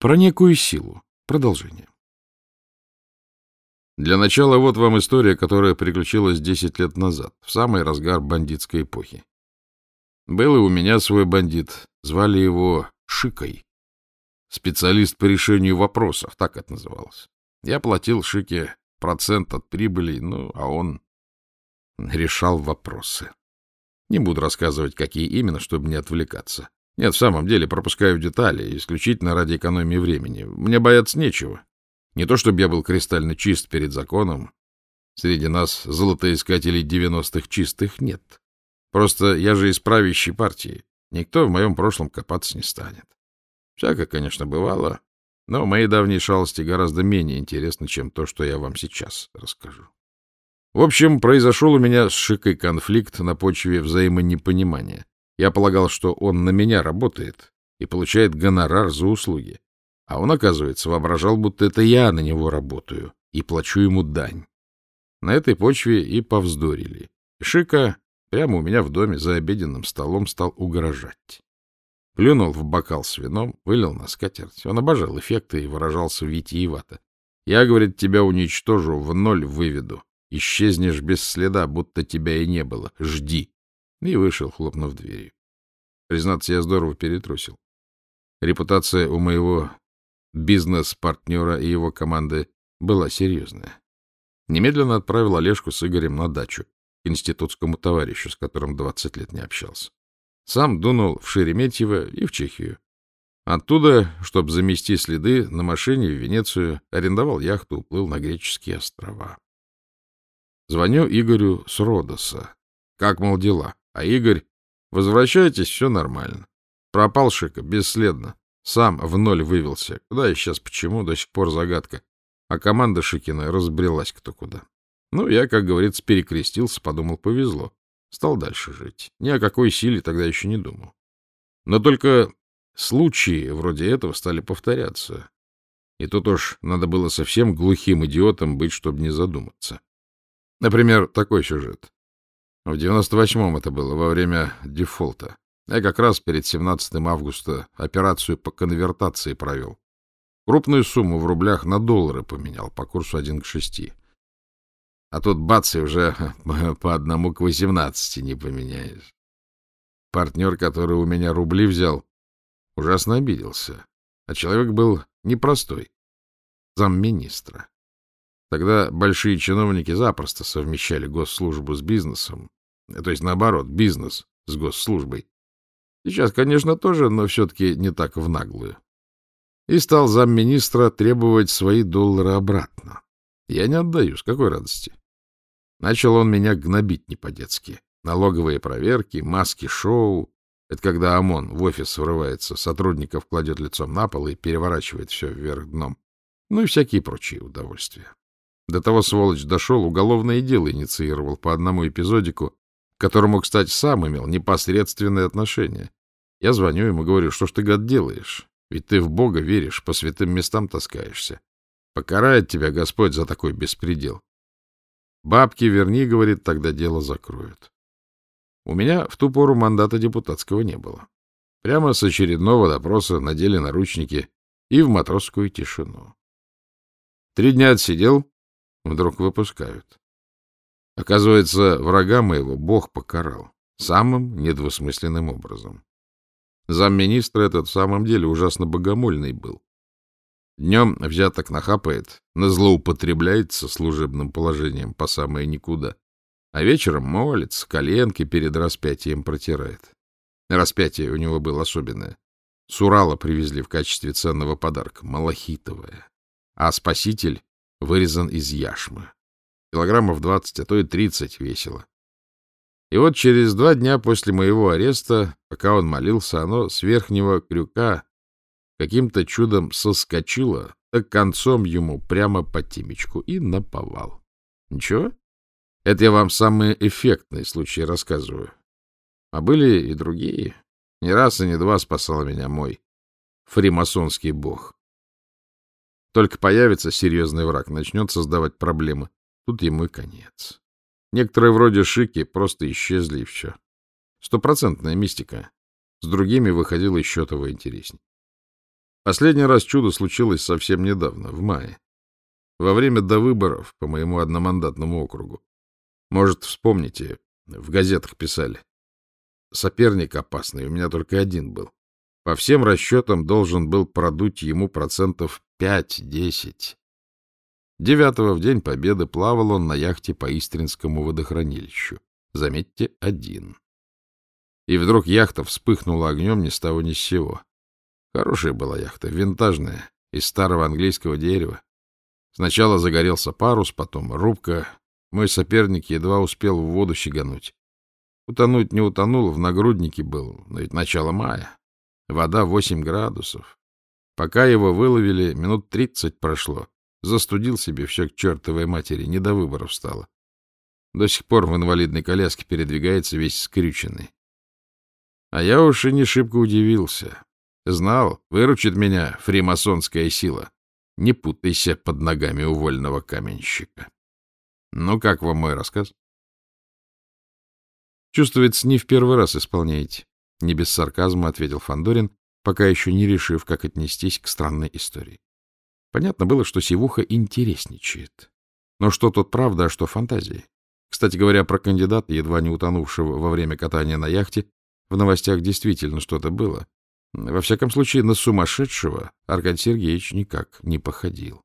Про некую силу. Продолжение. Для начала вот вам история, которая приключилась 10 лет назад, в самый разгар бандитской эпохи. Был и у меня свой бандит, звали его Шикой. Специалист по решению вопросов, так это называлось. Я платил Шике процент от прибыли, ну, а он решал вопросы. Не буду рассказывать, какие именно, чтобы не отвлекаться. Нет, в самом деле, пропускаю детали, исключительно ради экономии времени. Мне бояться нечего. Не то, чтобы я был кристально чист перед законом. Среди нас золотоискателей девяностых чистых нет. Просто я же из правящей партии. Никто в моем прошлом копаться не станет. Всякое, конечно, бывало, но мои давние шалости гораздо менее интересны, чем то, что я вам сейчас расскажу. В общем, произошел у меня с Шикой конфликт на почве взаимонепонимания. Я полагал, что он на меня работает и получает гонорар за услуги. А он, оказывается, воображал, будто это я на него работаю и плачу ему дань. На этой почве и повздорили. Шика прямо у меня в доме за обеденным столом стал угрожать. Плюнул в бокал с вином, вылил на скатерть. Он обожал эффекты и выражался витиевато. Я, говорит, тебя уничтожу, в ноль выведу. Исчезнешь без следа, будто тебя и не было. Жди. И вышел, хлопнув дверью. Признаться, я здорово перетрусил. Репутация у моего бизнес-партнера и его команды была серьезная. Немедленно отправил Олежку с Игорем на дачу к институтскому товарищу, с которым 20 лет не общался. Сам дунул в Шереметьево и в Чехию. Оттуда, чтобы замести следы, на машине в Венецию арендовал яхту, уплыл на греческие острова. Звоню Игорю с Родоса. Как, мол, дела? А Игорь, возвращайтесь, все нормально. Пропал Шика, бесследно. Сам в ноль вывелся. Куда и сейчас, почему, до сих пор загадка. А команда Шикина разбрелась кто куда. Ну, я, как говорится, перекрестился, подумал, повезло. Стал дальше жить. Ни о какой силе тогда еще не думал. Но только случаи вроде этого стали повторяться. И тут уж надо было совсем глухим идиотом быть, чтобы не задуматься. Например, такой сюжет. В 98-м это было, во время дефолта. Я как раз перед 17 августа операцию по конвертации провел. Крупную сумму в рублях на доллары поменял по курсу 1 к 6. А тут бац, и уже по одному к восемнадцати не поменяешь. Партнер, который у меня рубли взял, ужасно обиделся. А человек был непростой, замминистра. Тогда большие чиновники запросто совмещали госслужбу с бизнесом, то есть наоборот, бизнес с госслужбой. Сейчас, конечно, тоже, но все-таки не так в наглую. И стал замминистра требовать свои доллары обратно. Я не отдаю, с какой радости. Начал он меня гнобить не по-детски. Налоговые проверки, маски-шоу. Это когда ОМОН в офис врывается, сотрудников кладет лицом на пол и переворачивает все вверх дном. Ну и всякие прочие удовольствия. До того сволочь дошел, уголовное дело инициировал по одному эпизодику, к которому, кстати, сам имел непосредственное отношение. Я звоню ему, говорю, что ж ты, гад, делаешь? Ведь ты в Бога веришь, по святым местам таскаешься. Покарает тебя Господь за такой беспредел. Бабки верни, говорит, тогда дело закроют. У меня в ту пору мандата депутатского не было. Прямо с очередного допроса надели наручники и в матросскую тишину. Три дня отсидел, вдруг выпускают. Оказывается, врага моего Бог покарал самым недвусмысленным образом. Замминистра этот в самом деле ужасно богомольный был. Днем взяток нахапает, назлоупотребляется служебным положением по самое никуда, а вечером молится, коленки перед распятием протирает. Распятие у него было особенное. С Урала привезли в качестве ценного подарка, малахитовое. А спаситель вырезан из яшмы. Килограммов двадцать, а то и тридцать весело. И вот через два дня после моего ареста, пока он молился, оно с верхнего крюка каким-то чудом соскочила, так концом ему прямо по темечку и наповал. Ничего? Это я вам самые эффектные случаи рассказываю. А были и другие. Не раз и не два спасал меня мой фримасонский бог. Только появится серьезный враг, начнет создавать проблемы. Тут ему и конец. Некоторые вроде Шики просто исчезли и все. Стопроцентная мистика. С другими выходило еще того интересней. Последний раз чудо случилось совсем недавно, в мае. Во время до выборов по моему одномандатному округу. Может, вспомните, в газетах писали. Соперник опасный, у меня только один был. По всем расчетам должен был продуть ему процентов 5-10. Девятого в день победы плавал он на яхте по Истринскому водохранилищу. Заметьте, один. И вдруг яхта вспыхнула огнем ни с того ни с сего. Хорошая была яхта, винтажная, из старого английского дерева. Сначала загорелся парус, потом рубка. Мой соперник едва успел в воду щегануть. Утонуть не утонул, в нагруднике был, но ведь начало мая. Вода 8 градусов. Пока его выловили, минут тридцать прошло. Застудил себе все к чертовой матери, не до выборов стало. До сих пор в инвалидной коляске передвигается весь скрюченный. А я уж и не шибко удивился. Знал, выручит меня фримасонская сила. Не путайся под ногами у вольного каменщика. Ну, как вам мой рассказ? Чувствуется, не в первый раз исполняете. Не без сарказма ответил Фандорин, пока еще не решив, как отнестись к странной истории. Понятно было, что Сивуха интересничает. Но что тут правда, а что фантазии? Кстати говоря, про кандидата, едва не утонувшего во время катания на яхте, в новостях действительно что-то было. Во всяком случае, на сумасшедшего Аркадий Сергеевич никак не походил.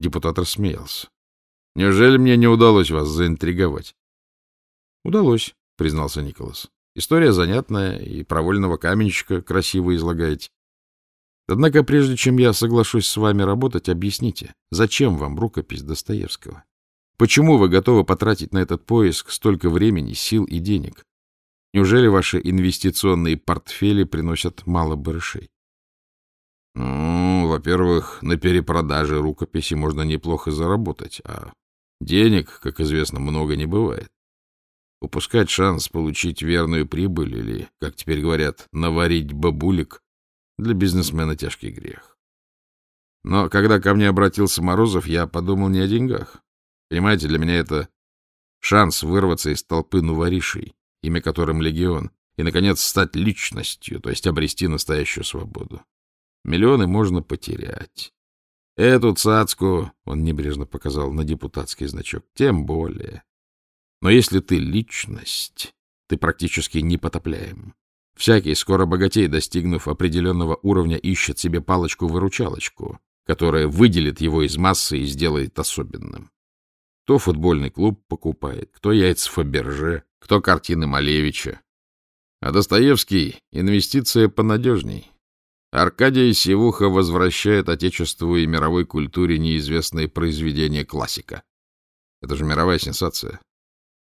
Депутат рассмеялся. — Неужели мне не удалось вас заинтриговать? — Удалось, — признался Николас. — История занятная, и про вольного каменщика красиво излагаете. Однако, прежде чем я соглашусь с вами работать, объясните, зачем вам рукопись Достоевского? Почему вы готовы потратить на этот поиск столько времени, сил и денег? Неужели ваши инвестиционные портфели приносят мало барышей? Ну, во-первых, на перепродаже рукописи можно неплохо заработать, а денег, как известно, много не бывает. Упускать шанс получить верную прибыль или, как теперь говорят, наварить бабулик для бизнесмена тяжкий грех. Но когда ко мне обратился Морозов, я подумал не о деньгах. Понимаете, для меня это шанс вырваться из толпы нуворишей, имя которым легион, и, наконец, стать личностью, то есть обрести настоящую свободу. Миллионы можно потерять. Эту цацку, он небрежно показал на депутатский значок, тем более. Но если ты личность, ты практически непотопляем. Всякий скоро богатей, достигнув определенного уровня, ищет себе палочку-выручалочку, которая выделит его из массы и сделает особенным. Кто футбольный клуб покупает, кто яйца Фаберже, кто картины Малевича. А Достоевский — инвестиция понадежней. Аркадий Севуха возвращает отечеству и мировой культуре неизвестные произведения классика. Это же мировая сенсация.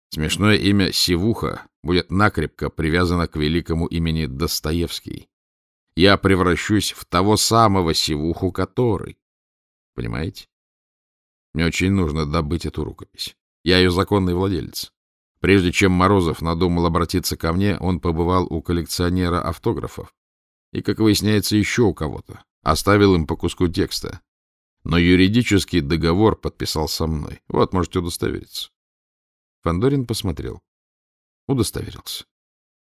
Смешное имя Севуха будет накрепко привязано к великому имени Достоевский. Я превращусь в того самого Севуху, который... Понимаете? Мне очень нужно добыть эту рукопись. Я ее законный владелец. Прежде чем Морозов надумал обратиться ко мне, он побывал у коллекционера автографов. И, как выясняется, еще у кого-то. Оставил им по куску текста. Но юридический договор подписал со мной. Вот, можете удостовериться. Фандорин посмотрел. Удостоверился.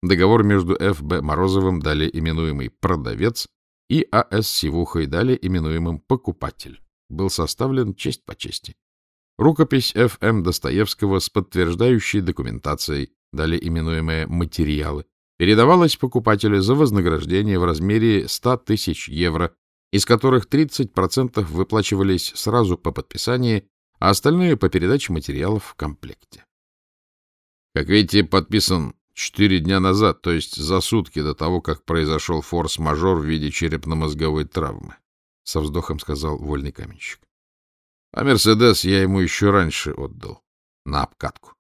Договор между Ф.Б. Морозовым, далее именуемый «продавец», и А.С. Сивухой, далее именуемым «покупатель», был составлен честь по чести. Рукопись Ф.М. Достоевского с подтверждающей документацией, далее именуемые «материалы», передавалась покупателю за вознаграждение в размере 100 тысяч евро, из которых 30% выплачивались сразу по подписании, а остальное по передаче материалов в комплекте. Как видите, подписан четыре дня назад, то есть за сутки до того, как произошел форс-мажор в виде черепно-мозговой травмы, — со вздохом сказал вольный каменщик. А Мерседес я ему еще раньше отдал, на обкатку.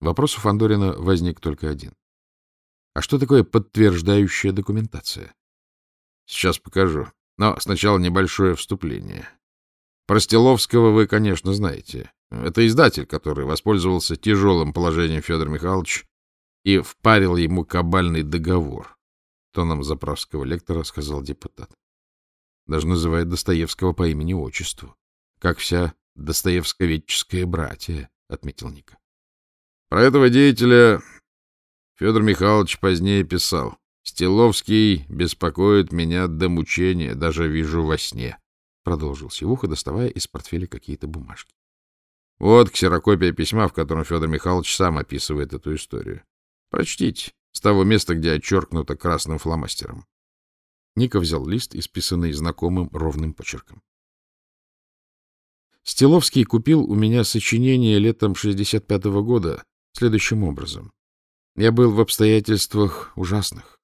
Вопрос у Фандорина возник только один. А что такое подтверждающая документация? Сейчас покажу. Но сначала небольшое вступление. Простиловского вы, конечно, знаете. Это издатель, который воспользовался тяжелым положением Федор Михайлович и впарил ему кабальный договор. Тоном заправского лектора сказал депутат. Даже называет Достоевского по имени-отчеству как вся достоевсковедческая братья, — отметил Ника. Про этого деятеля Федор Михайлович позднее писал. Стиловский беспокоит меня до мучения, даже вижу во сне, — продолжил Сивуха, доставая из портфеля какие-то бумажки. Вот ксерокопия письма, в котором Федор Михайлович сам описывает эту историю. Прочтите с того места, где отчеркнуто красным фломастером. Ника взял лист, исписанный знакомым ровным почерком. Стиловский купил у меня сочинение летом 65-го года следующим образом. Я был в обстоятельствах ужасных.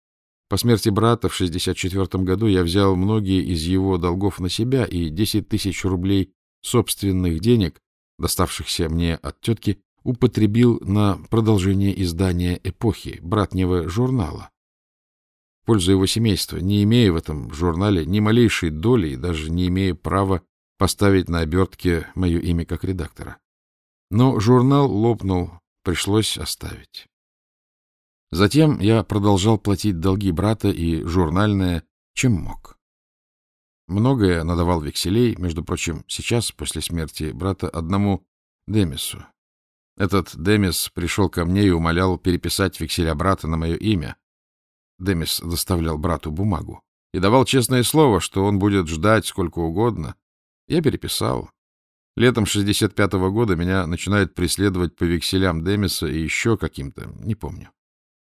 По смерти брата в 64-м году я взял многие из его долгов на себя, и 10 тысяч рублей собственных денег, доставшихся мне от тетки, употребил на продолжение издания «Эпохи» братнего журнала. В пользу его семейства, не имея в этом журнале ни малейшей доли и даже не имея права поставить на обертке мое имя как редактора. Но журнал лопнул, пришлось оставить. Затем я продолжал платить долги брата и журнальное, чем мог. Многое надавал векселей, между прочим, сейчас, после смерти брата, одному Демису. Этот Демис пришел ко мне и умолял переписать векселя брата на мое имя. Демис доставлял брату бумагу и давал честное слово, что он будет ждать сколько угодно, я переписал. Летом 65-го года меня начинают преследовать по векселям Демиса и еще каким-то, не помню.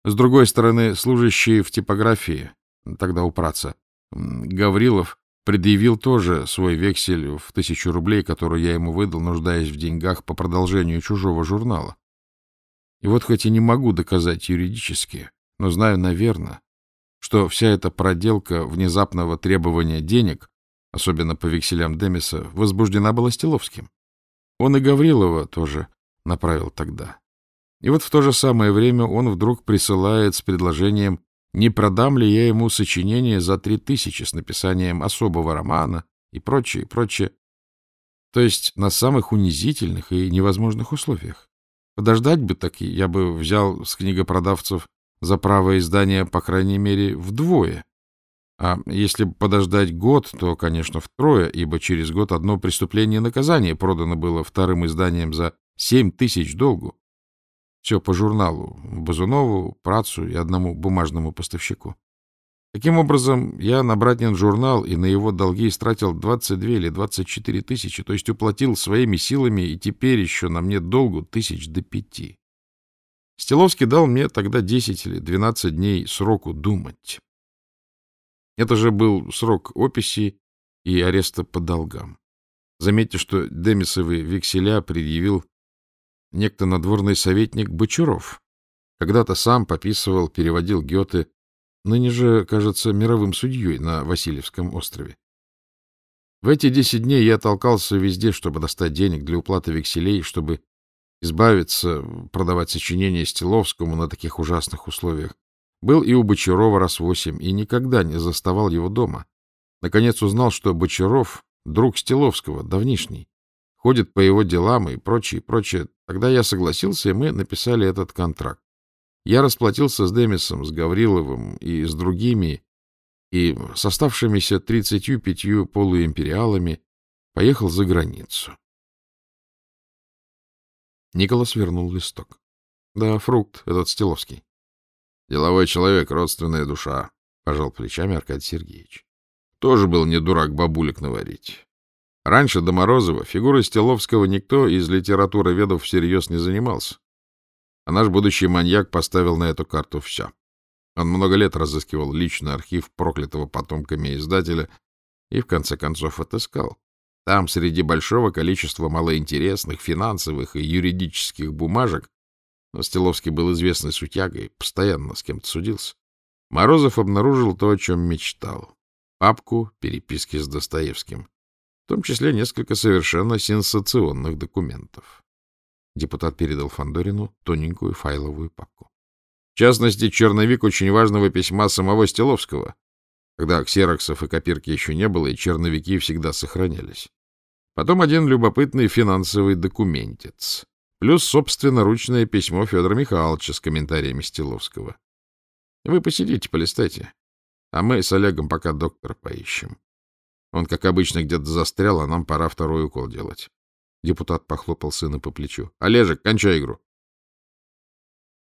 С другой стороны, служащий в типографии, тогда у праца, Гаврилов, предъявил тоже свой вексель в тысячу рублей, который я ему выдал, нуждаясь в деньгах по продолжению чужого журнала. И вот хоть и не могу доказать юридически, но знаю, наверное, что вся эта проделка внезапного требования денег особенно по векселям Демиса, возбуждена была Стиловским. Он и Гаврилова тоже направил тогда. И вот в то же самое время он вдруг присылает с предложением, не продам ли я ему сочинение за три тысячи с написанием особого романа и прочее, прочее. То есть на самых унизительных и невозможных условиях. Подождать бы таки, я бы взял с книгопродавцев за право издания, по крайней мере, вдвое, а если подождать год, то, конечно, втрое, ибо через год одно преступление наказание продано было вторым изданием за семь тысяч долгу. Все по журналу, Базунову, Працу и одному бумажному поставщику. Таким образом, я на братнин журнал и на его долги истратил 22 или 24 тысячи, то есть уплатил своими силами, и теперь еще на мне долгу тысяч до пяти. Стеловский дал мне тогда 10 или 12 дней сроку думать. Это же был срок описи и ареста по долгам. Заметьте, что Демисовы векселя предъявил некто надворный советник Бочаров. Когда-то сам пописывал, переводил Гёте, ныне же, кажется, мировым судьей на Васильевском острове. В эти десять дней я толкался везде, чтобы достать денег для уплаты векселей, чтобы избавиться, продавать сочинения Стиловскому на таких ужасных условиях. Был и у Бочарова раз восемь, и никогда не заставал его дома. Наконец узнал, что Бочаров — друг Стиловского, давнишний, ходит по его делам и прочее, прочее. Тогда я согласился, и мы написали этот контракт. Я расплатился с Демисом, с Гавриловым и с другими, и с оставшимися тридцатью пятью полуимпериалами поехал за границу. Николас вернул листок. Да, фрукт этот Стиловский. Деловой человек, родственная душа, — пожал плечами Аркадий Сергеевич. Тоже был не дурак бабулек наварить. Раньше до Морозова фигурой Стеловского никто из литературоведов всерьез не занимался. А наш будущий маньяк поставил на эту карту все. Он много лет разыскивал личный архив проклятого потомками издателя и, в конце концов, отыскал. Там, среди большого количества малоинтересных финансовых и юридических бумажек, но Стеловский был известной сутягой, постоянно с кем-то судился. Морозов обнаружил то, о чем мечтал. Папку переписки с Достоевским, в том числе несколько совершенно сенсационных документов. Депутат передал Фандорину тоненькую файловую папку. В частности, черновик очень важного письма самого Стеловского, когда ксероксов и копирки еще не было, и черновики всегда сохранялись. Потом один любопытный финансовый документец плюс собственноручное письмо Федора Михайловича с комментариями Стиловского. Вы посидите, полистайте, а мы с Олегом пока доктора поищем. Он, как обычно, где-то застрял, а нам пора второй укол делать. Депутат похлопал сына по плечу. — Олежек, кончай игру.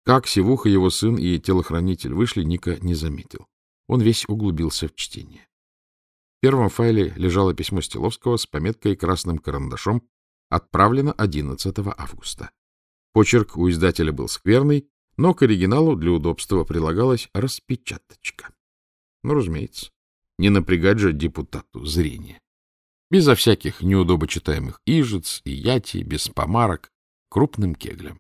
Как Севуха, его сын и телохранитель вышли, Ника не заметил. Он весь углубился в чтение. В первом файле лежало письмо Стиловского с пометкой красным карандашом «Отправлено 11 августа». Почерк у издателя был скверный, но к оригиналу для удобства прилагалась распечаточка. Ну, разумеется, не напрягать же депутату зрение. Безо всяких неудобочитаемых ижиц и яти, без помарок, крупным кеглем.